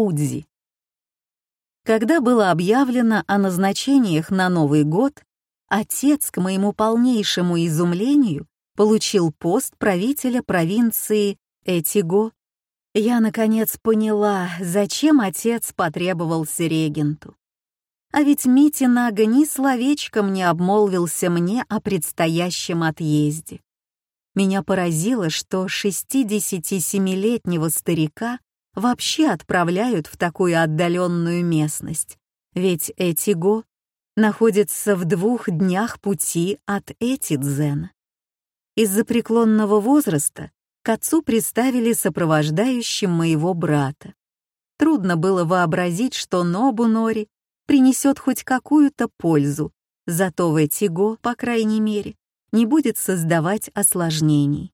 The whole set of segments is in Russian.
Удзи. Когда было объявлено о назначениях на Новый год, отец, к моему полнейшему изумлению, получил пост правителя провинции Этиго. Я, наконец, поняла, зачем отец потребовался регенту. А ведь Мити Нага ни словечком не обмолвился мне о предстоящем отъезде. Меня поразило, что 67-летнего старика вообще отправляют в такую отдаленную местность, ведь Этиго находится в двух днях пути от Этидзена. Из-за преклонного возраста к отцу приставили сопровождающим моего брата. Трудно было вообразить, что Нобунори принесет хоть какую-то пользу, зато в Этиго, по крайней мере, не будет создавать осложнений.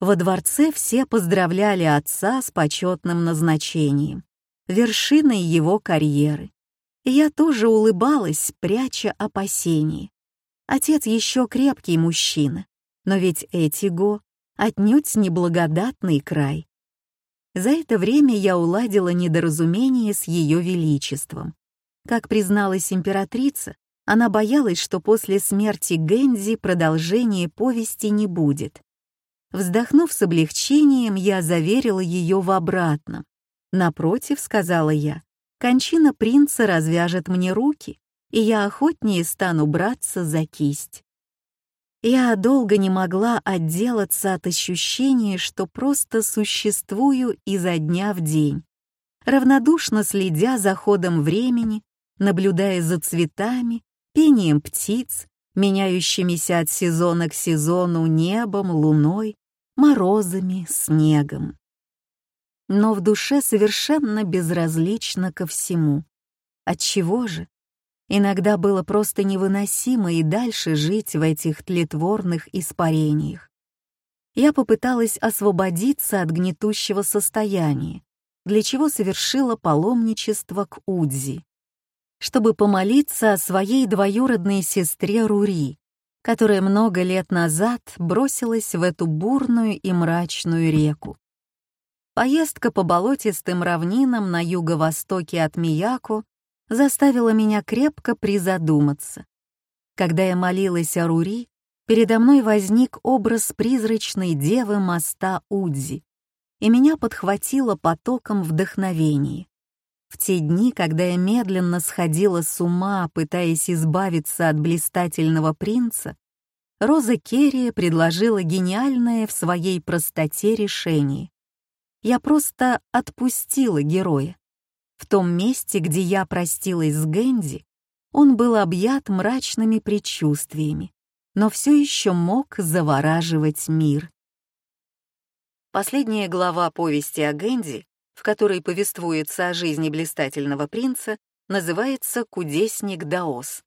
Во дворце все поздравляли отца с почетным назначением, вершиной его карьеры. Я тоже улыбалась, пряча опасения. Отец еще крепкий мужчина, но ведь Этиго отнюдь неблагодатный край. За это время я уладила недоразумение с Ее Величеством, как призналась императрица, она боялась, что после смерти Гэнзи продолжения повести не будет. Вздохнув с облегчением, я заверила ее в обратном. «Напротив», — сказала я, — «кончина принца развяжет мне руки, и я охотнее стану браться за кисть». Я долго не могла отделаться от ощущения, что просто существую изо дня в день, равнодушно следя за ходом времени наблюдая за цветами, пением птиц, меняющимися от сезона к сезону небом, луной, морозами, снегом. Но в душе совершенно безразлично ко всему. Отчего же? Иногда было просто невыносимо и дальше жить в этих тлетворных испарениях. Я попыталась освободиться от гнетущего состояния, для чего совершила паломничество к Удзи чтобы помолиться о своей двоюродной сестре Рури, которая много лет назад бросилась в эту бурную и мрачную реку. Поездка по болотистым равнинам на юго-востоке от Мияку заставила меня крепко призадуматься. Когда я молилась о Рури, передо мной возник образ призрачной девы моста Удзи, и меня подхватило потоком вдохновения. В те дни, когда я медленно сходила с ума, пытаясь избавиться от блистательного принца, Роза Керри предложила гениальное в своей простоте решение. Я просто отпустила героя. В том месте, где я простилась с Гэнди, он был объят мрачными предчувствиями, но все еще мог завораживать мир. Последняя глава повести о Гэнди в которой повествуется о жизни блистательного принца, называется «Кудесник Даос».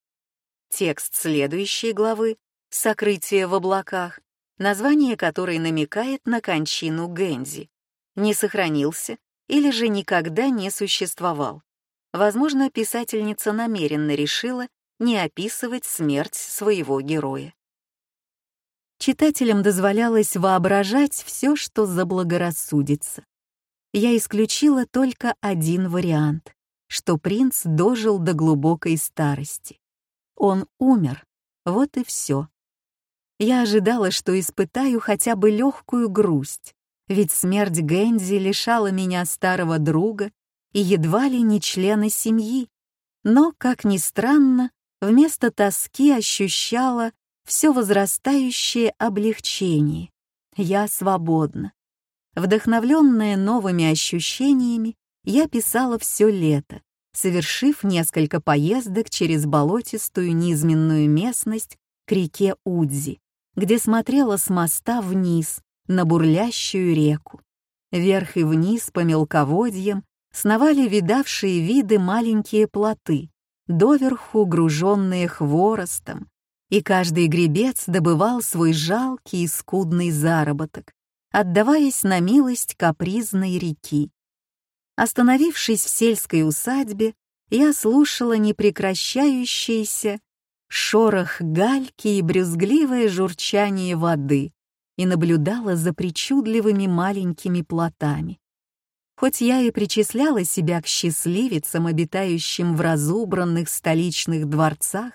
Текст следующей главы «Сокрытие в облаках», название которой намекает на кончину Гэнзи, не сохранился или же никогда не существовал. Возможно, писательница намеренно решила не описывать смерть своего героя. Читателям дозволялось воображать все, что заблагорассудится я исключила только один вариант, что принц дожил до глубокой старости. Он умер, вот и все. Я ожидала, что испытаю хотя бы легкую грусть, ведь смерть Гэнзи лишала меня старого друга и едва ли не члена семьи. Но, как ни странно, вместо тоски ощущала все возрастающее облегчение. Я свободна. Вдохновленная новыми ощущениями, я писала все лето, совершив несколько поездок через болотистую низменную местность к реке Удзи, где смотрела с моста вниз на бурлящую реку. Вверх и вниз по мелководьям сновали видавшие виды маленькие плоты, доверху груженные хворостом, и каждый гребец добывал свой жалкий и скудный заработок, отдаваясь на милость капризной реки. Остановившись в сельской усадьбе, я слушала непрекращающийся шорох гальки и брюзгливое журчание воды и наблюдала за причудливыми маленькими плотами. Хоть я и причисляла себя к счастливицам, обитающим в разубранных столичных дворцах,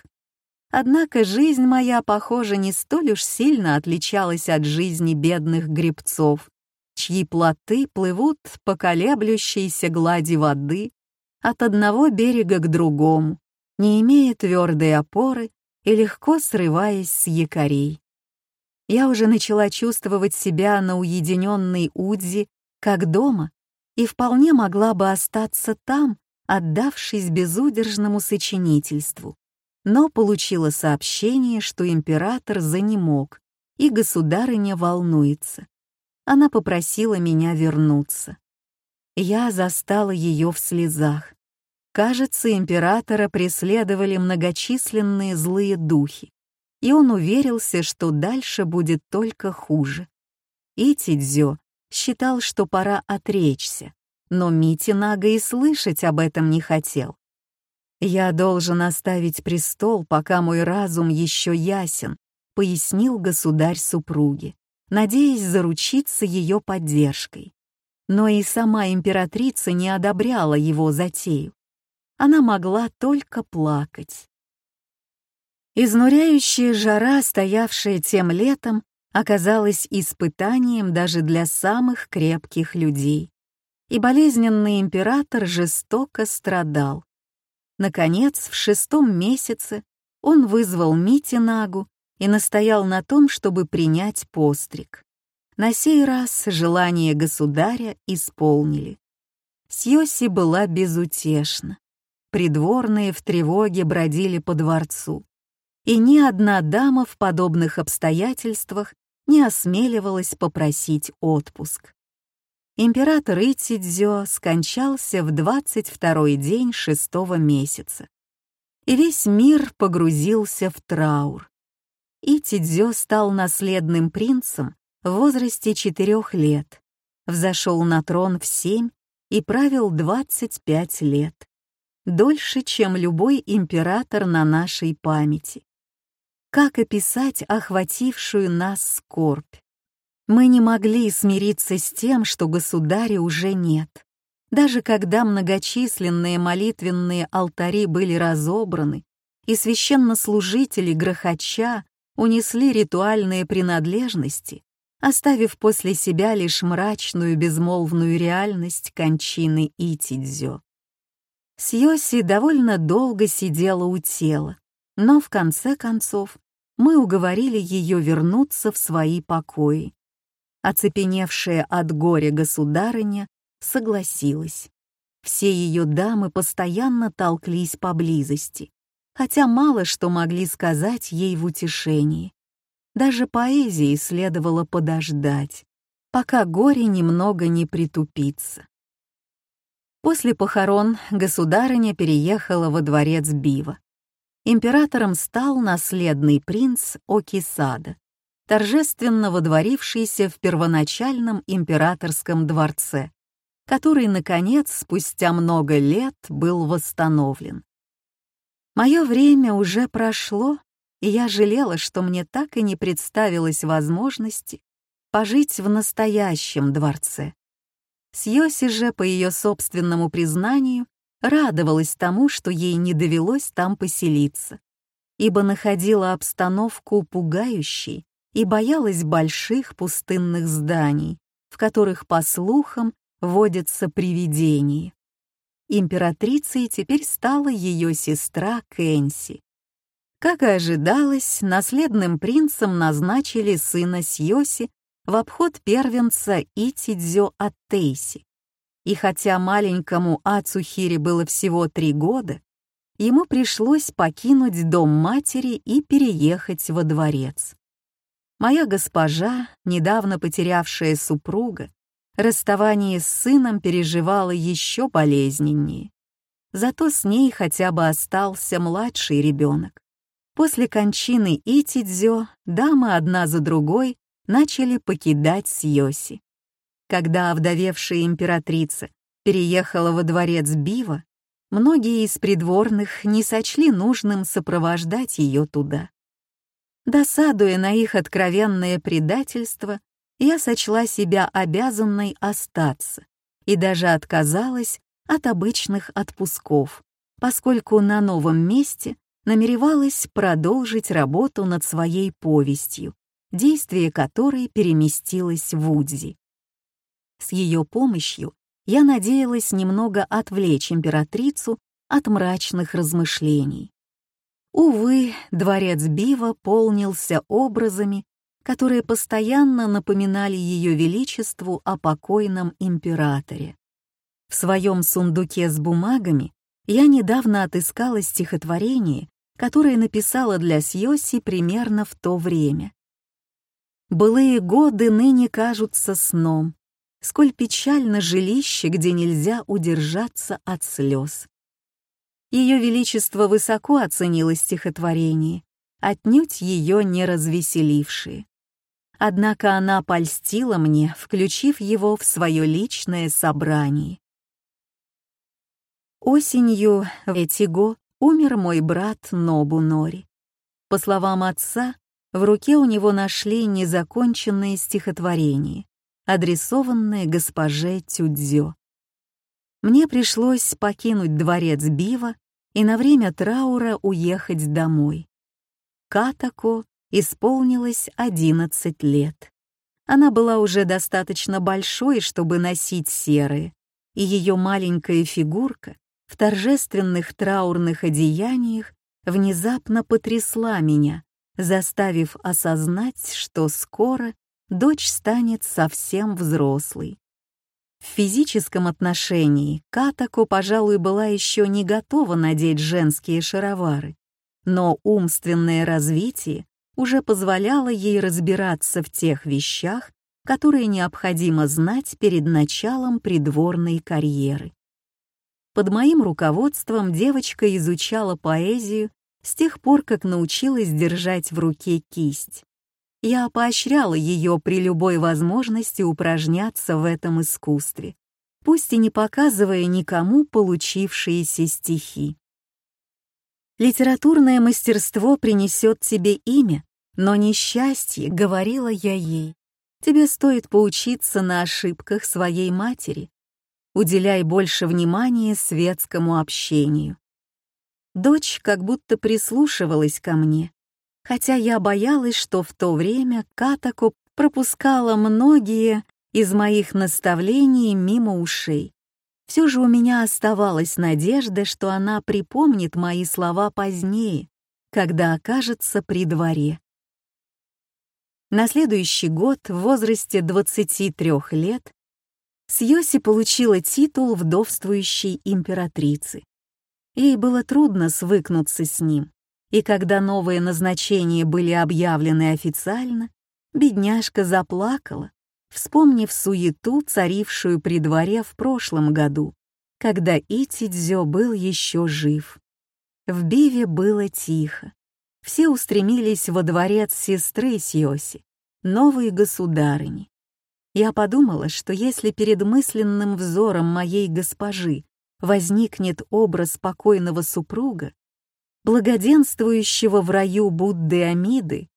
однако жизнь моя, похоже, не столь уж сильно отличалась от жизни бедных гребцов, чьи плоты плывут по колеблющейся глади воды от одного берега к другому, не имея твердой опоры и легко срываясь с якорей. Я уже начала чувствовать себя на уединенной Удзи, как дома, и вполне могла бы остаться там, отдавшись безудержному сочинительству, но получила сообщение, что император занемог, и государыня волнуется. Она попросила меня вернуться. Я застала ее в слезах. Кажется, императора преследовали многочисленные злые духи, и он уверился, что дальше будет только хуже. Итидзё считал, что пора отречься, но Митинага и слышать об этом не хотел. «Я должен оставить престол, пока мой разум еще ясен», — пояснил государь супруги, надеясь заручиться ее поддержкой. Но и сама императрица не одобряла его затею она могла только плакать. Изнуряющая жара, стоявшая тем летом, оказалась испытанием даже для самых крепких людей. И болезненный император жестоко страдал. Наконец, в шестом месяце он вызвал Митинагу и настоял на том, чтобы принять постриг. На сей раз желание государя исполнили. Сьоси была безутешна придворные в тревоге бродили по дворцу, и ни одна дама в подобных обстоятельствах не осмеливалась попросить отпуск. Император Итидзё скончался в 22-й день шестого месяца, и весь мир погрузился в траур. Итидзё стал наследным принцем в возрасте четырех лет, взошел на трон в семь и правил 25 лет дольше, чем любой император на нашей памяти. Как описать охватившую нас скорбь? Мы не могли смириться с тем, что государя уже нет. Даже когда многочисленные молитвенные алтари были разобраны, и священнослужители грохоча унесли ритуальные принадлежности, оставив после себя лишь мрачную безмолвную реальность кончины Итидзё. Сьоси довольно долго сидела у тела, но в конце концов мы уговорили ее вернуться в свои покои. Оцепеневшая от горя государыня согласилась. Все ее дамы постоянно толклись поблизости, хотя мало что могли сказать ей в утешении. Даже поэзии следовало подождать, пока горе немного не притупится. После похорон государыня переехала во дворец Бива. Императором стал наследный принц Окисада, торжественно водворившийся в первоначальном императорском дворце, который, наконец, спустя много лет был восстановлен. Мое время уже прошло, и я жалела, что мне так и не представилось возможности пожить в настоящем дворце. Сьоси же, по ее собственному признанию, радовалась тому, что ей не довелось там поселиться, ибо находила обстановку пугающей и боялась больших пустынных зданий, в которых, по слухам, водятся привидения. Императрицей теперь стала ее сестра Кэнси. Как и ожидалось, наследным принцем назначили сына Сьоси в обход первенца Итидзё Аттейси. И хотя маленькому Ацухире было всего три года, ему пришлось покинуть дом матери и переехать во дворец. Моя госпожа, недавно потерявшая супруга, расставание с сыном переживала еще болезненнее. Зато с ней хотя бы остался младший ребенок. После кончины Итидзё дамы одна за другой начали покидать Сьоси. Когда овдовевшая императрица переехала во дворец Бива, многие из придворных не сочли нужным сопровождать ее туда. Досадуя на их откровенное предательство, я сочла себя обязанной остаться и даже отказалась от обычных отпусков, поскольку на новом месте намеревалась продолжить работу над своей повестью, действие которой переместилось в Удзи. С ее помощью я надеялась немного отвлечь императрицу от мрачных размышлений. Увы, дворец Бива полнился образами, которые постоянно напоминали Ее Величеству о покойном императоре. В своем сундуке с бумагами я недавно отыскала стихотворение, которое написала для Сьоси примерно в то время. «Былые годы ныне кажутся сном, сколь печально жилище, где нельзя удержаться от слез». Ее Величество высоко оценило стихотворение, отнюдь ее не развеселившие. Однако она польстила мне, включив его в свое личное собрание. Осенью в Этиго умер мой брат Нобу Нори. По словам отца, в руке у него нашли незаконченное стихотворение, адресованное госпоже Тюдзё. Мне пришлось покинуть дворец Бива и на время траура уехать домой. Катако исполнилось 11 лет. Она была уже достаточно большой, чтобы носить серые, и ее маленькая фигурка в торжественных траурных одеяниях внезапно потрясла меня, заставив осознать, что скоро дочь станет совсем взрослой. В физическом отношении Катако, пожалуй, была еще не готова надеть женские шаровары, но умственное развитие уже позволяло ей разбираться в тех вещах, которые необходимо знать перед началом придворной карьеры. Под моим руководством девочка изучала поэзию с тех пор, как научилась держать в руке кисть. Я поощряла ее при любой возможности упражняться в этом искусстве, пусть и не показывая никому получившиеся стихи. Литературное мастерство принесет тебе имя, но несчастье, говорила я ей. Тебе стоит поучиться на ошибках своей матери, уделяй больше внимания светскому общению. Дочь как будто прислушивалась ко мне, хотя я боялась, что в то время Катако пропускала многие из моих наставлений мимо ушей. Все же у меня оставалась надежда, что она припомнит мои слова позднее, когда окажется при дворе. На следующий год, в возрасте 23 лет, Сьоси получила титул вдовствующей императрицы. Ей было трудно свыкнуться с ним, и когда новые назначения были объявлены официально, бедняжка заплакала, вспомнив суету, царившую при дворе в прошлом году, когда Итидзё был еще жив. В Биве было тихо. Все устремились во дворец сестры Сьоси, новой государыни. Я подумала, что если перед мысленным взором моей госпожи возникнет образ покойного супруга, благоденствующего в раю Будды Амиды,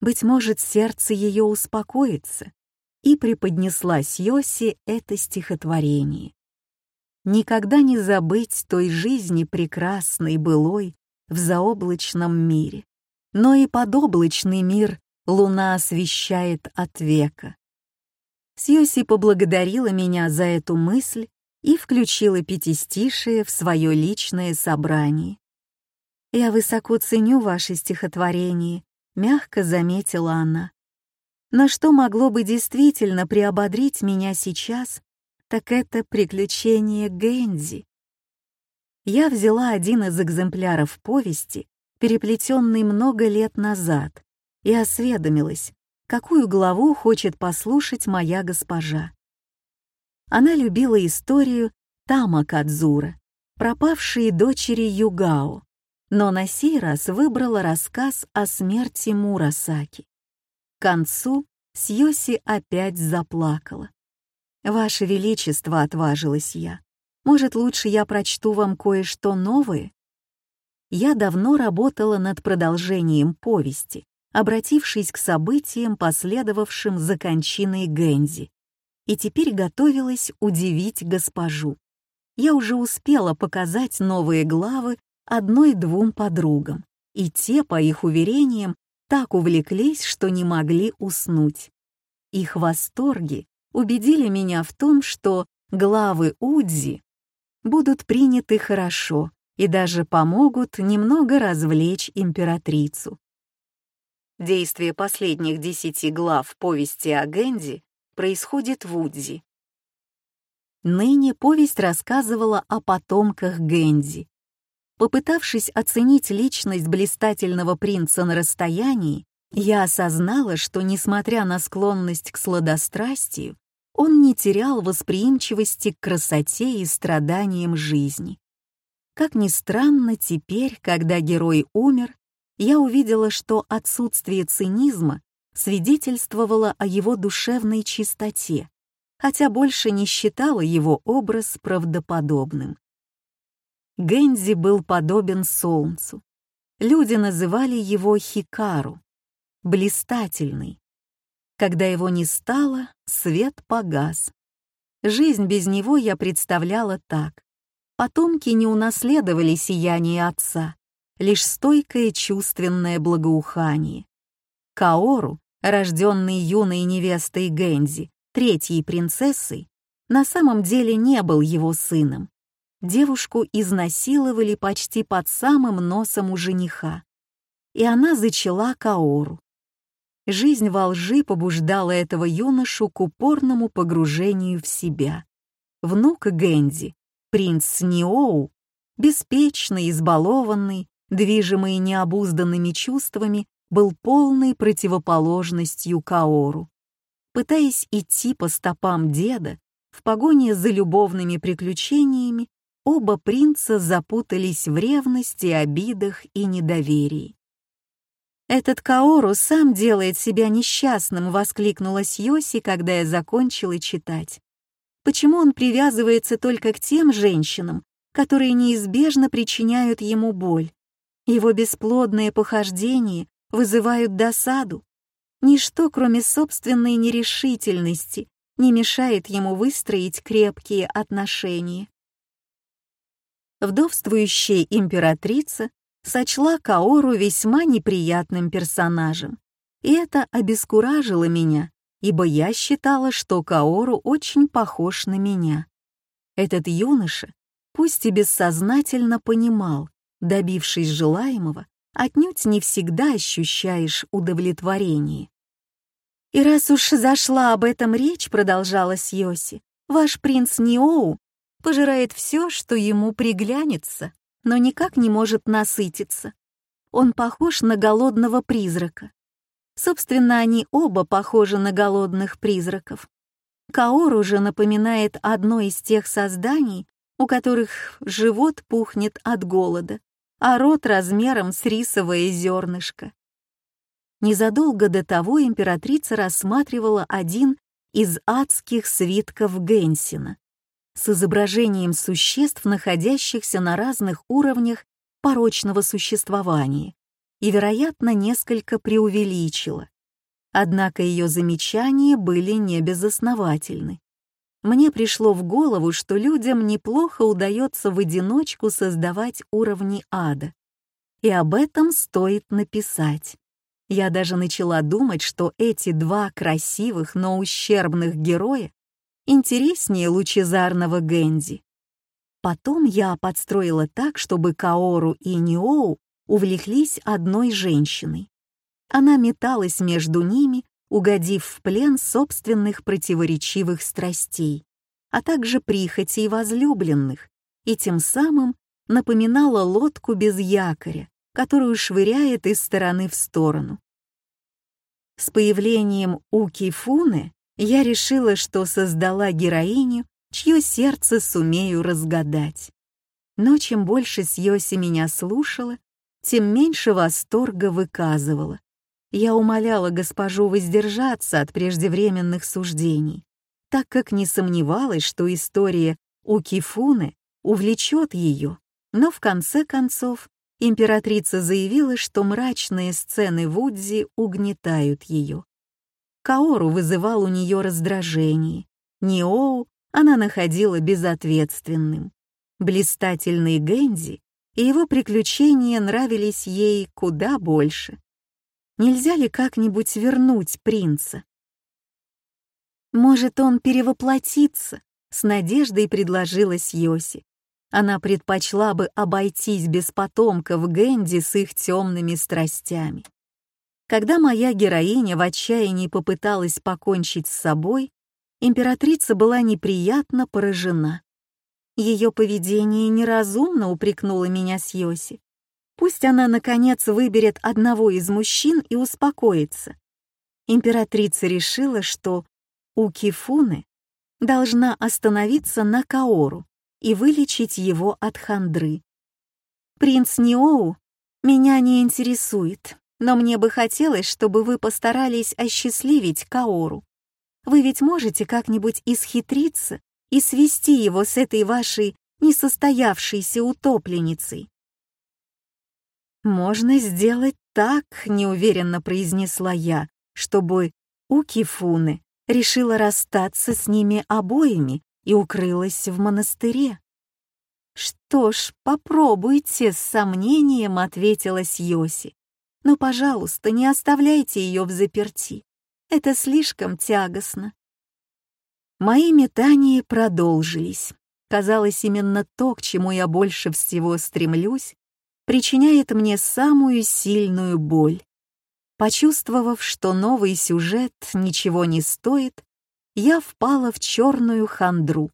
быть может, сердце ее успокоится, и преподнесла Сьоси это стихотворение. Никогда не забыть той жизни прекрасной былой в заоблачном мире, но и подоблачный мир луна освещает от века. Сьюси поблагодарила меня за эту мысль и включила пятистишие в свое личное собрание. «Я высоко ценю ваши стихотворения», — мягко заметила она. «Но что могло бы действительно приободрить меня сейчас, так это приключение Гэнди». Я взяла один из экземпляров повести, переплетенный много лет назад, и осведомилась, какую главу хочет послушать моя госпожа. Она любила историю Тама Кадзура, пропавшей дочери Югао, но на сей раз выбрала рассказ о смерти Мурасаки. К концу Сьоси опять заплакала. «Ваше Величество», — отважилась я, — «может, лучше я прочту вам кое-что новое?» Я давно работала над продолжением повести, обратившись к событиям, последовавшим за кончиной Гэнзи, и теперь готовилась удивить госпожу. Я уже успела показать новые главы одной-двум подругам, и те, по их уверениям, так увлеклись, что не могли уснуть. Их восторги убедили меня в том, что главы Удзи будут приняты хорошо и даже помогут немного развлечь императрицу. Действие последних десяти глав повести о Гэнди происходит в Удзи. Ныне повесть рассказывала о потомках Гэнди. Попытавшись оценить личность блистательного принца на расстоянии, я осознала, что, несмотря на склонность к сладострастию, он не терял восприимчивости к красоте и страданиям жизни. Как ни странно, теперь, когда герой умер, я увидела, что отсутствие цинизма свидетельствовало о его душевной чистоте, хотя больше не считала его образ правдоподобным. Гэнзи был подобен солнцу. Люди называли его Хикару, блистательный. Когда его не стало, свет погас. Жизнь без него я представляла так. Потомки не унаследовали сияние отца, лишь стойкое чувственное благоухание. Каору, рожденный юной невестой Гэнзи, третьей принцессой, на самом деле не был его сыном. Девушку изнасиловали почти под самым носом у жениха. И она зачала Каору. Жизнь во лжи побуждала этого юношу к упорному погружению в себя. Внук Гэнди, принц Ниоу, беспечный, избалованный, движимый необузданными чувствами, был полной противоположностью Каору. Пытаясь идти по стопам деда, в погоне за любовными приключениями, оба принца запутались в ревности, обидах и недоверии. «Этот Каору сам делает себя несчастным», — воскликнула Сьоси, когда я закончила читать. «Почему он привязывается только к тем женщинам, которые неизбежно причиняют ему боль? Его бесплодные похождения вызывают досаду. Ничто, кроме собственной нерешительности, не мешает ему выстроить крепкие отношения». Вдовствующая императрица сочла Каору весьма неприятным персонажем. И это обескуражило меня, ибо я считала, что Каору очень похож на меня. Этот юноша, пусть и бессознательно понимал, добившись желаемого, отнюдь не всегда ощущаешь удовлетворение. «И раз уж зашла об этом речь», — продолжала Сьоси, «ваш принц Ниоу пожирает все, что ему приглянется но никак не может насытиться. Он похож на голодного призрака. Собственно, они оба похожи на голодных призраков. Каор же напоминает одно из тех созданий, у которых живот пухнет от голода, а рот размером с рисовое зернышко. Незадолго до того императрица рассматривала один из адских свитков Генсина с изображением существ, находящихся на разных уровнях порочного существования, и, вероятно, несколько преувеличила. Однако ее замечания были небезосновательны. Мне пришло в голову, что людям неплохо удается в одиночку создавать уровни ада. И об этом стоит написать. Я даже начала думать, что эти два красивых, но ущербных героя интереснее лучезарного Гэнди. Потом я подстроила так, чтобы Каору и Ниоу увлеклись одной женщиной. Она металась между ними, угодив в плен собственных противоречивых страстей, а также прихотей возлюбленных, и тем самым напоминала лодку без якоря, которую швыряет из стороны в сторону. С появлением Уки Фуны я решила, что создала героиню, чье сердце сумею разгадать. Но чем больше Сьоси меня слушала, тем меньше восторга выказывала. Я умоляла госпожу воздержаться от преждевременных суждений, так как не сомневалась, что история у Кифуны увлечет ее, но в конце концов императрица заявила, что мрачные сцены в Удзи угнетают ее. Каору вызывал у нее раздражение, Ниоу она находила безответственным. Блистательный Гэнди и его приключения нравились ей куда больше. Нельзя ли как-нибудь вернуть принца? Может, он перевоплотится? С надеждой предложилась Йоси. Она предпочла бы обойтись без потомков Гэнди с их темными страстями. Когда моя героиня в отчаянии попыталась покончить с собой, императрица была неприятно поражена. Ее поведение неразумно упрекнуло меня с Йоси. Пусть она, наконец, выберет одного из мужчин и успокоится. Императрица решила, что у Кифуны должна остановиться на Каору и вылечить его от хандры. «Принц Ниоу меня не интересует, но мне бы хотелось, чтобы вы постарались осчастливить Каору. Вы ведь можете как-нибудь исхитриться и свести его с этой вашей несостоявшейся утопленницей». «Можно сделать так», — неуверенно произнесла я, чтобы у Кифуны решила расстаться с ними обоими и укрылась в монастыре. «Что ж, попробуйте», — с сомнением ответила Сьоси. «Но, пожалуйста, не оставляйте ее в заперти. Это слишком тягостно». Мои метания продолжились. Казалось, именно то, к чему я больше всего стремлюсь, причиняет мне самую сильную боль. Почувствовав, что новый сюжет ничего не стоит, я впала в черную хандру.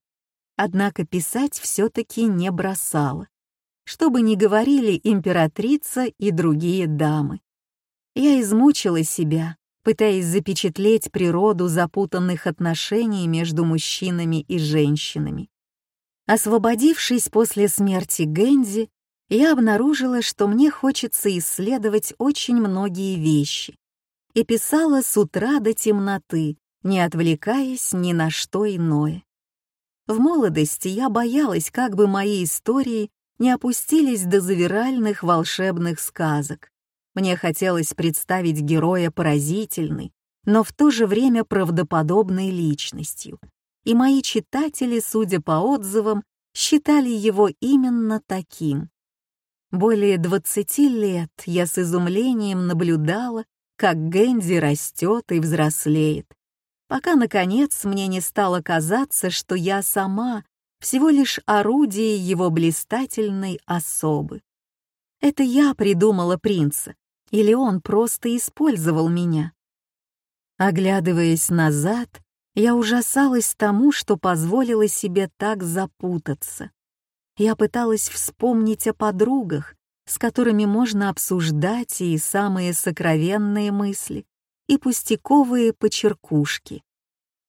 Однако писать все-таки не бросала. Что бы ни говорили императрица и другие дамы. Я измучила себя, пытаясь запечатлеть природу запутанных отношений между мужчинами и женщинами. Освободившись после смерти Гэнзи, я обнаружила, что мне хочется исследовать очень многие вещи. И писала с утра до темноты, не отвлекаясь ни на что иное. В молодости я боялась, как бы мои истории не опустились до завиральных волшебных сказок. Мне хотелось представить героя поразительной, но в то же время правдоподобной личностью. И мои читатели, судя по отзывам, считали его именно таким. Более 20 лет я с изумлением наблюдала, как Гэнди растет и взрослеет, пока, наконец, мне не стало казаться, что я сама всего лишь орудие его блистательной особы. Это я придумала принца, или он просто использовал меня? Оглядываясь назад, я ужасалась тому, что позволила себе так запутаться. Я пыталась вспомнить о подругах, с которыми можно обсуждать и самые сокровенные мысли, и пустяковые почеркушки.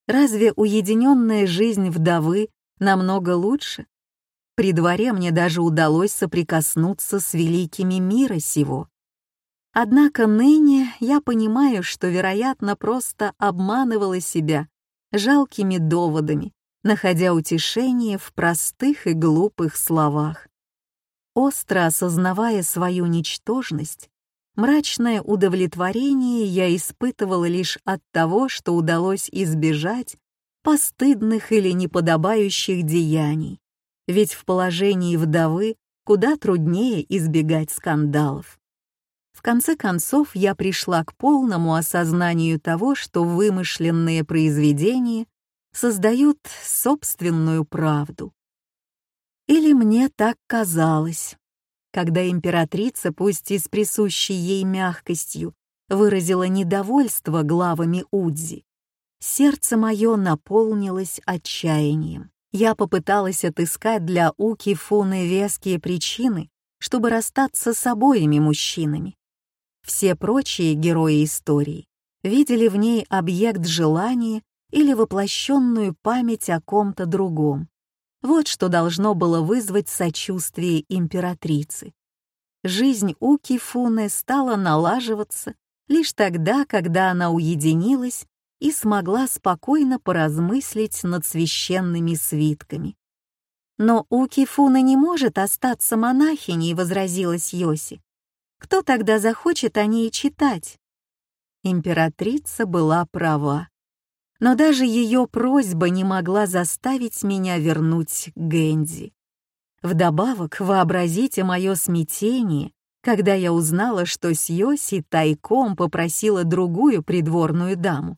Разве уединенная жизнь вдовы намного лучше? При дворе мне даже удалось соприкоснуться с великими мира сего. Однако ныне я понимаю, что, вероятно, просто обманывала себя жалкими доводами, находя утешение в простых и глупых словах. Остро осознавая свою ничтожность, мрачное удовлетворение я испытывала лишь от того, что удалось избежать постыдных или неподобающих деяний, ведь в положении вдовы куда труднее избегать скандалов. В конце концов, я пришла к полному осознанию того, что вымышленные произведения создают собственную правду. Или мне так казалось, когда императрица, пусть и с присущей ей мягкостью, выразила недовольство главами Удзи. Сердце мое наполнилось отчаянием. Я попыталась отыскать для Уки Фуны веские причины, чтобы расстаться с обоими мужчинами. Все прочие герои истории видели в ней объект желания или воплощенную память о ком-то другом. Вот что должно было вызвать сочувствие императрицы. Жизнь Уки Фуны стала налаживаться лишь тогда, когда она уединилась и смогла спокойно поразмыслить над священными свитками. «Но Уки Фуна не может остаться монахиней», — возразилась Йоси. Кто тогда захочет о ней читать? Императрица была права. но даже ее просьба не могла заставить меня вернуть Гэнди. Вдобавок, вообразите мое смятение, когда я узнала, что Сьоси тайком попросила другую придворную даму.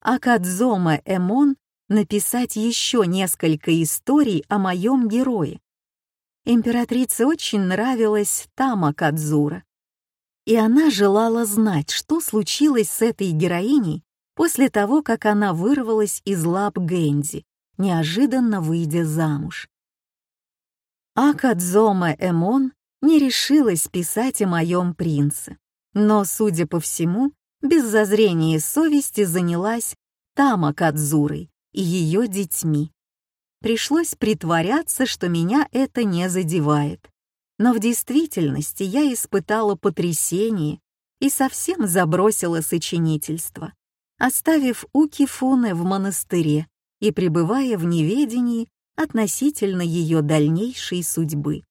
А Кадзома Эмон написать еще несколько историй о моем герое. Императрице очень нравилась Тама Кадзура, и она желала знать, что случилось с этой героиней после того, как она вырвалась из лап Гэнди, неожиданно выйдя замуж. Акадзома Эмон не решилась писать о моем принце, но, судя по всему, без зазрения совести занялась Тама Кадзурой и ее детьми. Пришлось притворяться, что меня это не задевает. Но в действительности я испытала потрясение и совсем забросила сочинительство, оставив Укифуне в монастыре и пребывая в неведении относительно ее дальнейшей судьбы.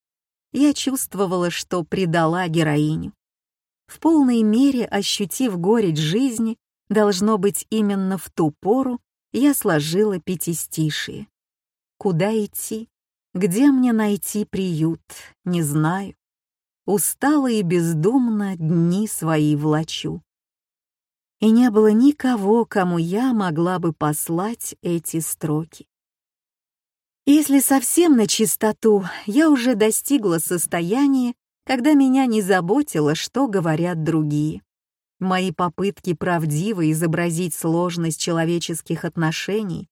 Я чувствовала, что предала героиню. В полной мере ощутив горечь жизни, должно быть именно в ту пору я сложила пятистишие. Куда идти? Где мне найти приют? Не знаю. Устала и бездумно дни свои влачу. И не было никого, кому я могла бы послать эти строки. Если совсем на чистоту, я уже достигла состояния, когда меня не заботило, что говорят другие. Мои попытки правдиво изобразить сложность человеческих отношений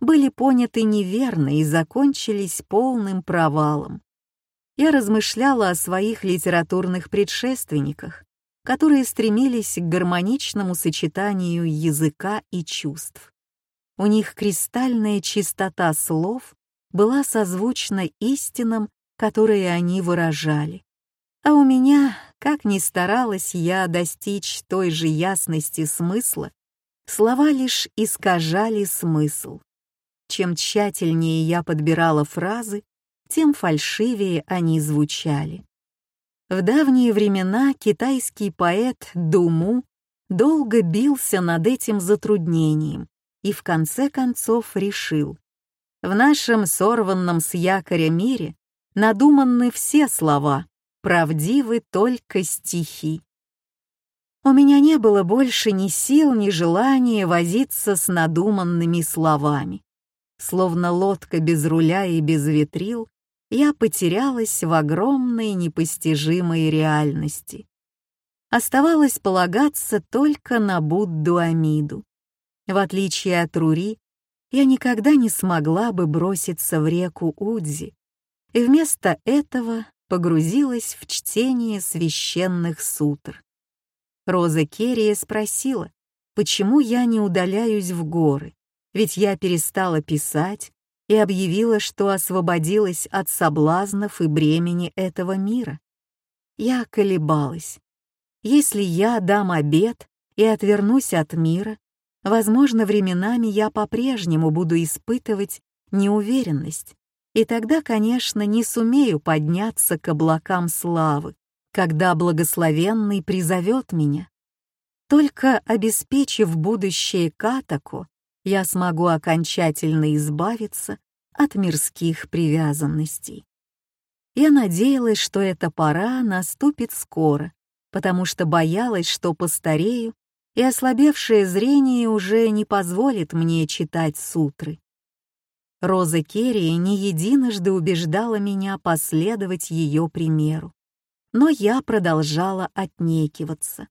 были поняты неверно и закончились полным провалом. Я размышляла о своих литературных предшественниках, которые стремились к гармоничному сочетанию языка и чувств. У них кристальная чистота слов была созвучна истинам, которые они выражали. А у меня, как ни старалась я достичь той же ясности смысла, слова лишь искажали смысл. Чем тщательнее я подбирала фразы, тем фальшивее они звучали. В давние времена китайский поэт Думу долго бился над этим затруднением и в конце концов решил. В нашем сорванном с якоря мире надуманы все слова, правдивы только стихи. У меня не было больше ни сил, ни желания возиться с надуманными словами. Словно лодка без руля и без ветрил, я потерялась в огромной непостижимой реальности. Оставалось полагаться только на Будду Амиду. В отличие от Рури, я никогда не смогла бы броситься в реку Удзи, и вместо этого погрузилась в чтение священных сутр. Роза Керрия спросила, почему я не удаляюсь в горы ведь я перестала писать и объявила, что освободилась от соблазнов и бремени этого мира. Я колебалась. Если я дам обед и отвернусь от мира, возможно, временами я по-прежнему буду испытывать неуверенность, и тогда, конечно, не сумею подняться к облакам славы, когда благословенный призовет меня. Только обеспечив будущее Катако, я смогу окончательно избавиться от мирских привязанностей. Я надеялась, что эта пора наступит скоро, потому что боялась, что постарею, и ослабевшее зрение уже не позволит мне читать сутры. Роза Керри не единожды убеждала меня последовать ее примеру, но я продолжала отнекиваться.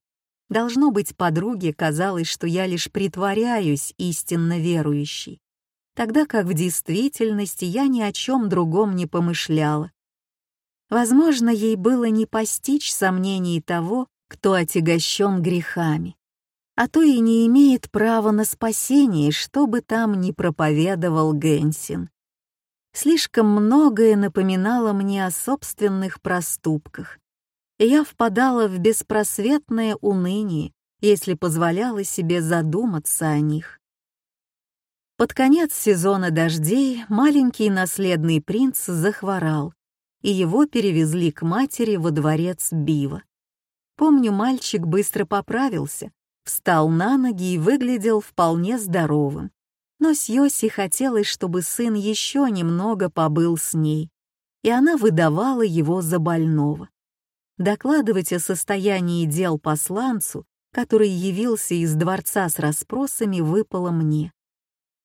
Должно быть, подруге казалось, что я лишь притворяюсь истинно верующей, тогда как в действительности я ни о чем другом не помышляла. Возможно, ей было не постичь сомнений того, кто отягощен грехами, а то и не имеет права на спасение, что бы там ни проповедовал Генсин. Слишком многое напоминало мне о собственных проступках, я впадала в беспросветное уныние, если позволяла себе задуматься о них. Под конец сезона дождей маленький наследный принц захворал, и его перевезли к матери во дворец Бива. Помню, мальчик быстро поправился, встал на ноги и выглядел вполне здоровым. Но Сьоси хотелось, чтобы сын еще немного побыл с ней, и она выдавала его за больного. Докладывать о состоянии дел посланцу, который явился из дворца с расспросами, выпало мне.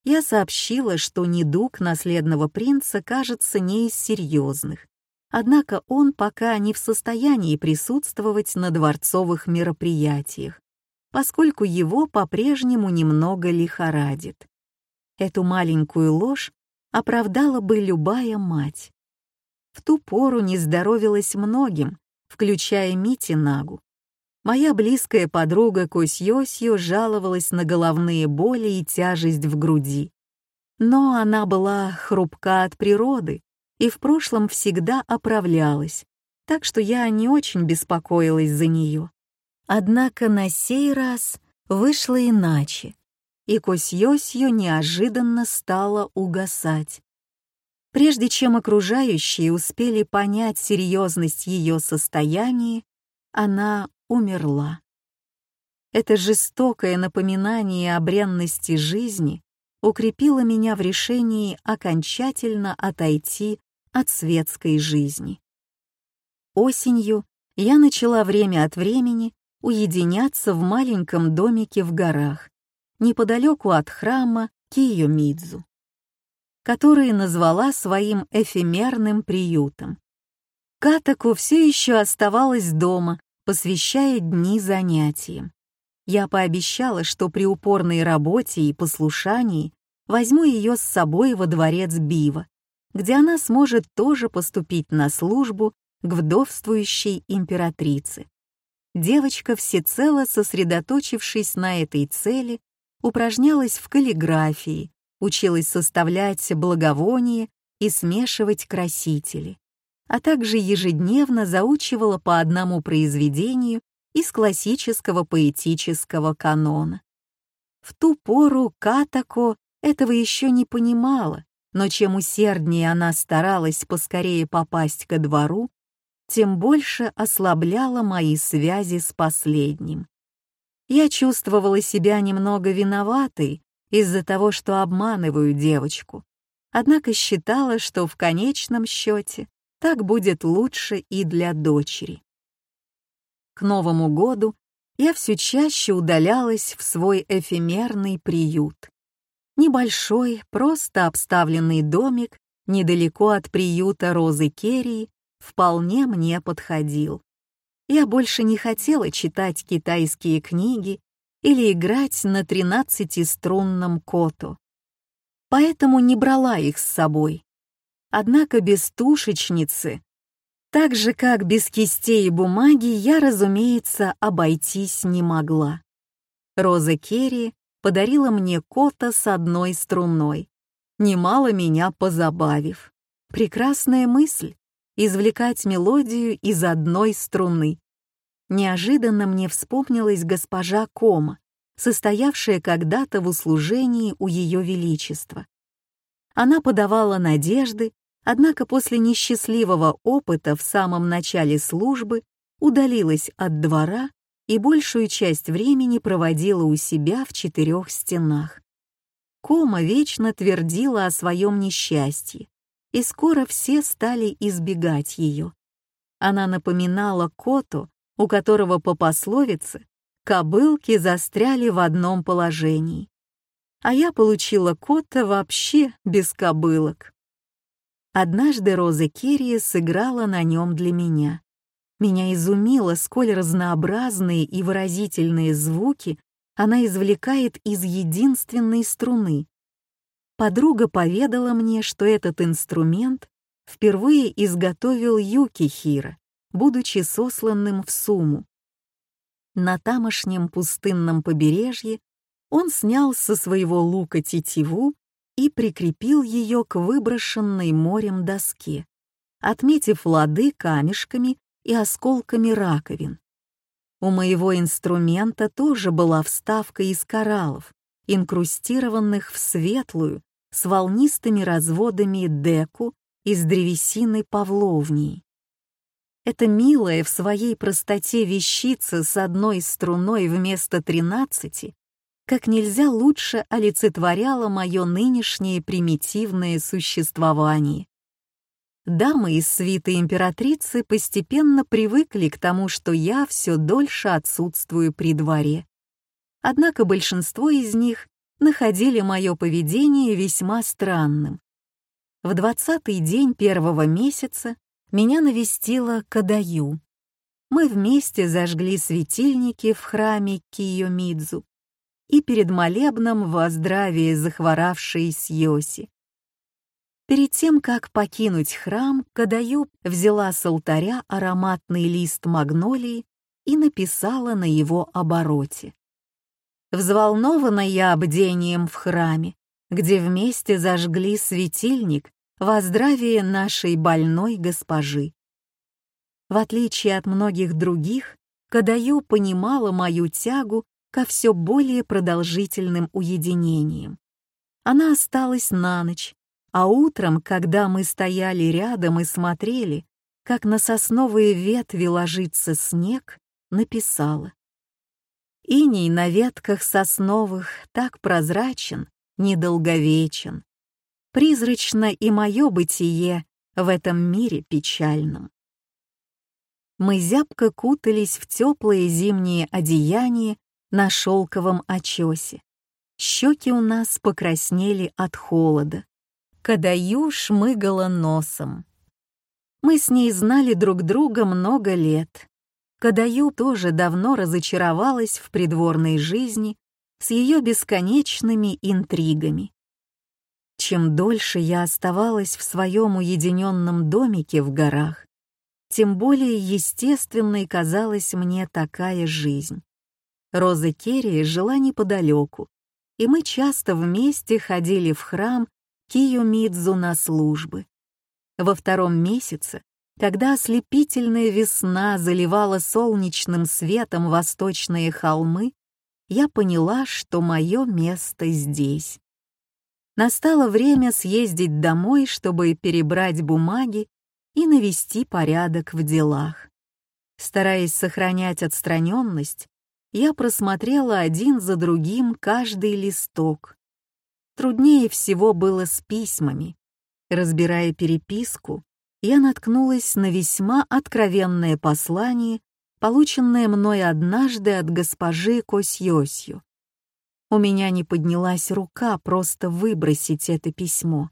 Я сообщила, что недуг наследного принца кажется не из серьезных, однако он пока не в состоянии присутствовать на дворцовых мероприятиях, поскольку его по-прежнему немного лихорадит. Эту маленькую ложь оправдала бы любая мать. В ту пору не здоровилась многим, включая Мити Нагу. Моя близкая подруга Косьосью жаловалась на головные боли и тяжесть в груди. Но она была хрупка от природы и в прошлом всегда оправлялась, так что я не очень беспокоилась за нее. Однако на сей раз вышло иначе, и Косьосью неожиданно стала угасать. Прежде чем окружающие успели понять серьезность ее состояния, она умерла. Это жестокое напоминание о бренности жизни укрепило меня в решении окончательно отойти от светской жизни. Осенью я начала время от времени уединяться в маленьком домике в горах, неподалеку от храма Киомидзу который назвала своим эфемерным приютом. Катаку все еще оставалась дома, посвящая дни занятиям. Я пообещала, что при упорной работе и послушании возьму ее с собой во дворец Бива, где она сможет тоже поступить на службу к вдовствующей императрице. Девочка, всецело сосредоточившись на этой цели, упражнялась в каллиграфии, училась составлять благовония и смешивать красители, а также ежедневно заучивала по одному произведению из классического поэтического канона. В ту пору Катако этого еще не понимала, но чем усерднее она старалась поскорее попасть ко двору, тем больше ослабляла мои связи с последним. Я чувствовала себя немного виноватой из-за того, что обманываю девочку, однако считала, что в конечном счете так будет лучше и для дочери. К Новому году я все чаще удалялась в свой эфемерный приют. Небольшой, просто обставленный домик недалеко от приюта Розы Керри вполне мне подходил. Я больше не хотела читать китайские книги или играть на тринадцатиструнном коту. Поэтому не брала их с собой. Однако без тушечницы, так же как без кистей и бумаги, я, разумеется, обойтись не могла. Роза Керри подарила мне кота с одной струной, немало меня позабавив. Прекрасная мысль — извлекать мелодию из одной струны. Неожиданно мне вспомнилась госпожа Кома, состоявшая когда-то в услужении у Ее Величества. Она подавала надежды, однако после несчастливого опыта в самом начале службы удалилась от двора и большую часть времени проводила у себя в четырех стенах. Кома вечно твердила о своем несчастье, и скоро все стали избегать ее. Она напоминала Коту у которого по пословице кобылки застряли в одном положении. А я получила кота вообще без кобылок. Однажды Роза Керри сыграла на нем для меня. Меня изумило, сколь разнообразные и выразительные звуки она извлекает из единственной струны. Подруга поведала мне, что этот инструмент впервые изготовил Юки Хира будучи сосланным в Суму. На тамошнем пустынном побережье он снял со своего лука тетиву и прикрепил ее к выброшенной морем доске, отметив лады камешками и осколками раковин. У моего инструмента тоже была вставка из кораллов, инкрустированных в светлую, с волнистыми разводами деку из древесины павловнии. Эта милая в своей простоте вещица с одной струной вместо тринадцати, как нельзя лучше олицетворяла мое нынешнее примитивное существование. Дамы из свиты императрицы постепенно привыкли к тому, что я все дольше отсутствую при дворе. Однако большинство из них находили мое поведение весьма странным. В двадцатый день первого месяца меня навестила Кадаю. Мы вместе зажгли светильники в храме Киомидзу и перед молебном во здравие захворавшей Сьоси. Перед тем, как покинуть храм, Кадаю взяла с алтаря ароматный лист магнолии и написала на его обороте. Взволнована я бдением в храме, где вместе зажгли светильник во здравие нашей больной госпожи. В отличие от многих других, Кадаю понимала мою тягу ко все более продолжительным уединениям. Она осталась на ночь, а утром, когда мы стояли рядом и смотрели, как на сосновые ветви ложится снег, написала. Иней на ветках сосновых так прозрачен, недолговечен. Призрачно и мое бытие в этом мире печальном. Мы зябко кутались в теплые зимние одеяния на шелковом очесе. Щеки у нас покраснели от холода. Кадаю шмыгала носом. Мы с ней знали друг друга много лет, Кадаю тоже давно разочаровалась в придворной жизни с ее бесконечными интригами. Чем дольше я оставалась в своем уединенном домике в горах, тем более естественной казалась мне такая жизнь. Роза Керри жила неподалеку, и мы часто вместе ходили в храм Киомидзу на службы. Во втором месяце когда ослепительная весна заливала солнечным светом восточные холмы, я поняла, что мое место здесь. Настало время съездить домой, чтобы перебрать бумаги и навести порядок в делах. Стараясь сохранять отстраненность, я просмотрела один за другим каждый листок. Труднее всего было с письмами. Разбирая переписку, я наткнулась на весьма откровенное послание, полученное мной однажды от госпожи Косьосью. У меня не поднялась рука просто выбросить это письмо,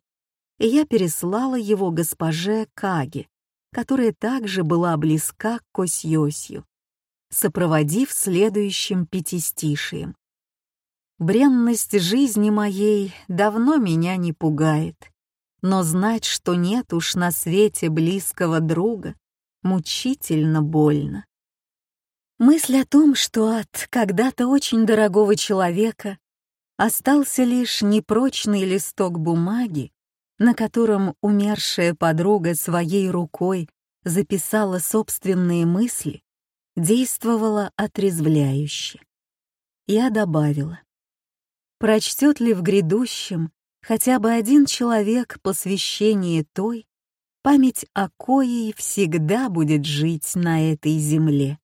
и я переслала его госпоже Каге, которая также была близка к Косьосью, сопроводив следующим пятистишием. «Бренность жизни моей давно меня не пугает но знать, что нет уж на свете близкого друга, мучительно больно. Мысль о том, что от когда-то очень дорогого человека остался лишь непрочный листок бумаги, на котором умершая подруга своей рукой записала собственные мысли, действовала отрезвляюще. Я добавила, прочтет ли в грядущем хотя бы один человек посвящение той, память о коей всегда будет жить на этой земле.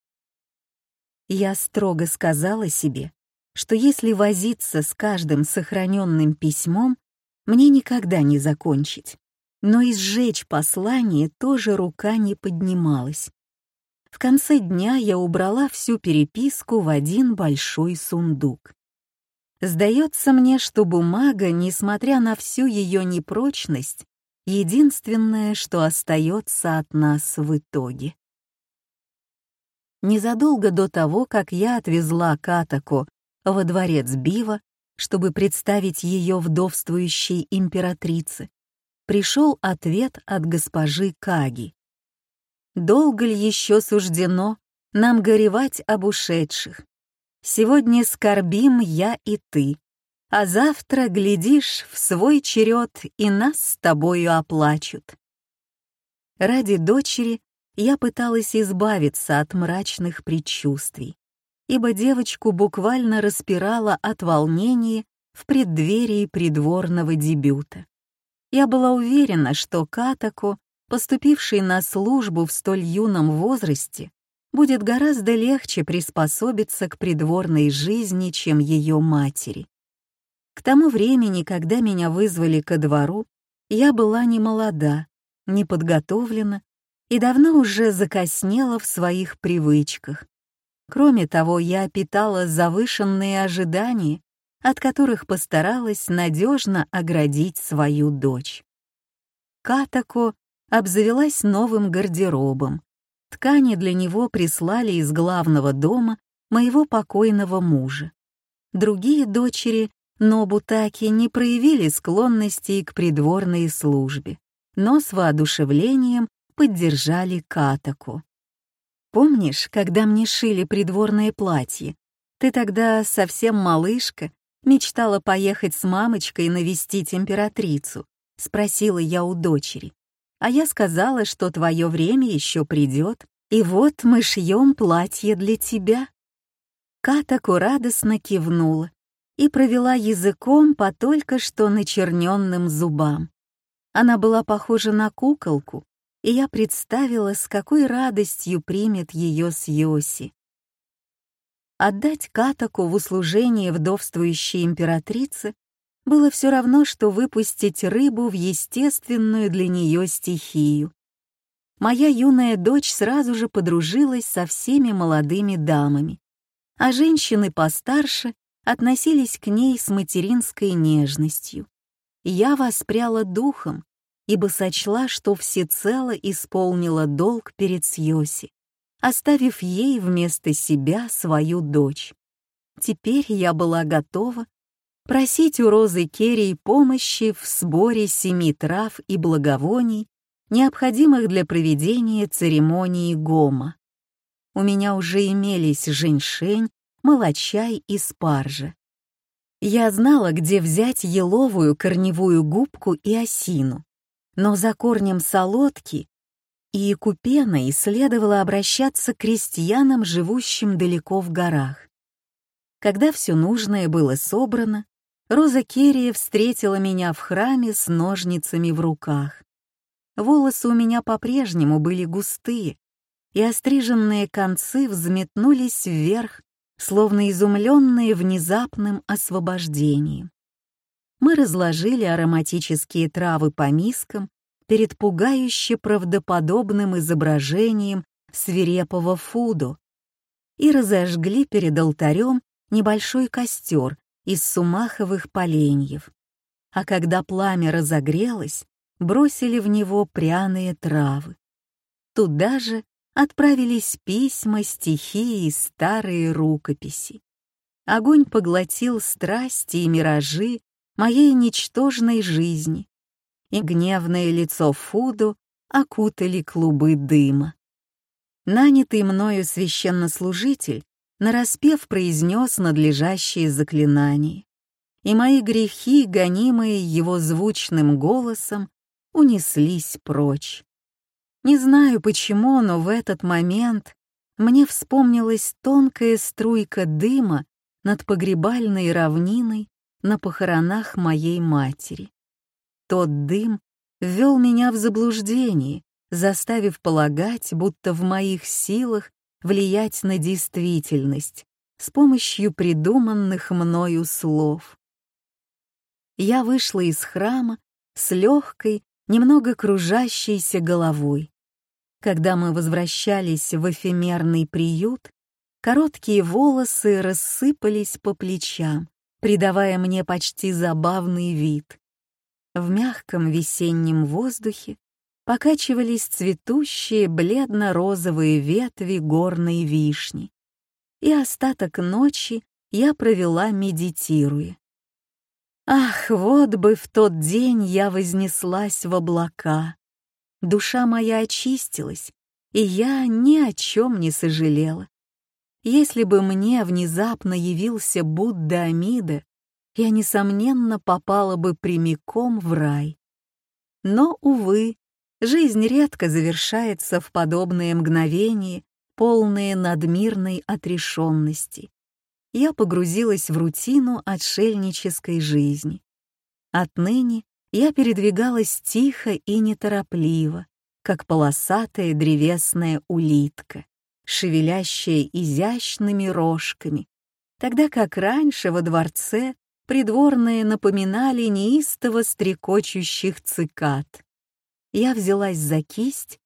Я строго сказала себе, что если возиться с каждым сохраненным письмом, мне никогда не закончить. Но и сжечь послание тоже рука не поднималась. В конце дня я убрала всю переписку в один большой сундук. Сдается мне, что бумага, несмотря на всю ее непрочность, единственное, что остается от нас в итоге. Незадолго до того, как я отвезла Катаку во дворец Бива, чтобы представить ее вдовствующей императрице, пришел ответ от госпожи Каги. «Долго ли еще суждено нам горевать об ушедших? Сегодня скорбим я и ты, а завтра, глядишь, в свой черед и нас с тобою оплачут. Ради дочери я пыталась избавиться от мрачных предчувствий, ибо девочку буквально распирала от волнения в преддверии придворного дебюта. Я была уверена, что Катако поступившей на службу в столь юном возрасте, будет гораздо легче приспособиться к придворной жизни, чем ее матери. К тому времени, когда меня вызвали ко двору, я была не молода, не подготовлена и давно уже закоснела в своих привычках. Кроме того, я питала завышенные ожидания, от которых постаралась надежно оградить свою дочь. Катако обзавелась новым гардеробом. Ткани для него прислали из главного дома моего покойного мужа. Другие дочери Нобутаки не проявили склонности к придворной службе, но с воодушевлением поддержали Катаку. «Помнишь, когда мне шили придворное платье? Ты тогда совсем малышка, мечтала поехать с мамочкой навестить императрицу?» — спросила я у дочери. «А я сказала, что твое время еще придет, и вот мы шьем платье для тебя». Катаку радостно кивнула и провела языком по только что начерненным зубам. Она была похожа на куколку, и я представила, с какой радостью примет ее с Йоси. Отдать Катаку в услужение вдовствующей императрице было все равно, что выпустить рыбу в естественную для нее стихию. Моя юная дочь сразу же подружилась со всеми молодыми дамами, а женщины постарше относились к ней с материнской нежностью. Я воспряла духом, ибо сочла, что всецело исполнила долг перед Сьоси, оставив ей вместо себя свою дочь. Теперь я была готова просить у Розы Керри помощи в сборе семи трав и благовоний, необходимых для проведения церемонии гома. У меня уже имелись женьшень молочай и спаржа. Я знала, где взять еловую корневую губку и осину, но за корнем солодки и купеной следовало обращаться к крестьянам, живущим далеко в горах. Когда все нужное было собрано, Роза Керрия встретила меня в храме с ножницами в руках. Волосы у меня по-прежнему были густые, и остриженные концы взметнулись вверх словно изумленные внезапным освобождением. Мы разложили ароматические травы по мискам перед пугающе правдоподобным изображением свирепого фуду и разожгли перед алтарем небольшой костер из сумаховых поленьев. А когда пламя разогрелось, бросили в него пряные травы. Туда же отправились письма, стихи и старые рукописи. Огонь поглотил страсти и миражи моей ничтожной жизни, и гневное лицо Фуду окутали клубы дыма. Нанятый мною священнослужитель нараспев произнес надлежащие заклинания, и мои грехи, гонимые его звучным голосом, унеслись прочь. Не знаю почему, но в этот момент мне вспомнилась тонкая струйка дыма над погребальной равниной на похоронах моей матери. Тот дым ввел меня в заблуждение, заставив полагать, будто в моих силах влиять на действительность с помощью придуманных мною слов. Я вышла из храма с легкой, немного кружащейся головой, когда мы возвращались в эфемерный приют, короткие волосы рассыпались по плечам, придавая мне почти забавный вид. В мягком весеннем воздухе покачивались цветущие бледно-розовые ветви горной вишни. И остаток ночи я провела медитируя. Ах, вот бы в тот день я вознеслась в облака, душа моя очистилась, и я ни о чем не сожалела. Если бы мне внезапно явился Будда Амида, я, несомненно, попала бы прямиком в рай. Но, увы, жизнь редко завершается в подобные мгновения, полные надмирной отрешенности. Я погрузилась в рутину отшельнической жизни. Отныне я передвигалась тихо и неторопливо, как полосатая древесная улитка, шевелящая изящными рожками, тогда как раньше во дворце придворные напоминали неистово стрекочущих цикад. Я взялась за кисть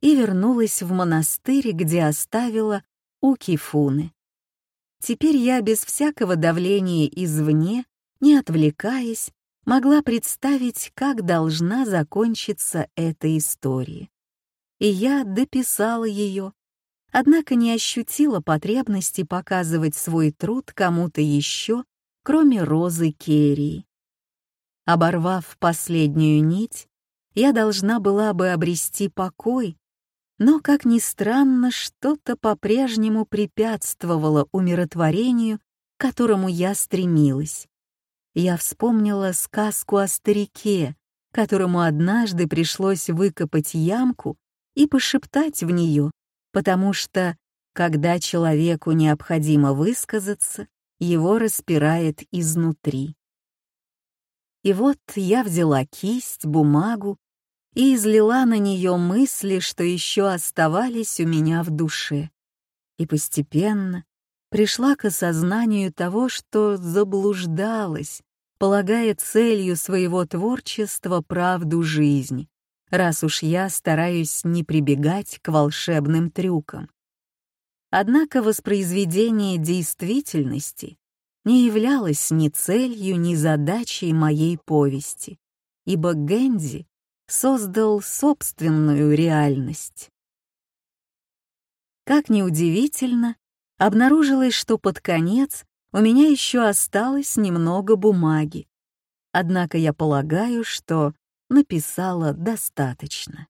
и вернулась в монастырь, где оставила Укифуны. Теперь я без всякого давления извне, не отвлекаясь, могла представить, как должна закончиться эта история. И я дописала ее, однако не ощутила потребности показывать свой труд кому-то еще, кроме Розы Керри. Оборвав последнюю нить, я должна была бы обрести покой, но, как ни странно, что-то по-прежнему препятствовало умиротворению, к которому я стремилась. Я вспомнила сказку о старике, которому однажды пришлось выкопать ямку и пошептать в нее, потому что, когда человеку необходимо высказаться, его распирает изнутри. И вот я взяла кисть, бумагу и излила на нее мысли, что еще оставались у меня в душе. И постепенно пришла к осознанию того, что заблуждалась, полагая целью своего творчества правду жизни, раз уж я стараюсь не прибегать к волшебным трюкам. Однако воспроизведение действительности не являлось ни целью, ни задачей моей повести, ибо Гэнди создал собственную реальность. Как ни удивительно, обнаружилось, что под конец у меня еще осталось немного бумаги. Однако я полагаю, что написала достаточно.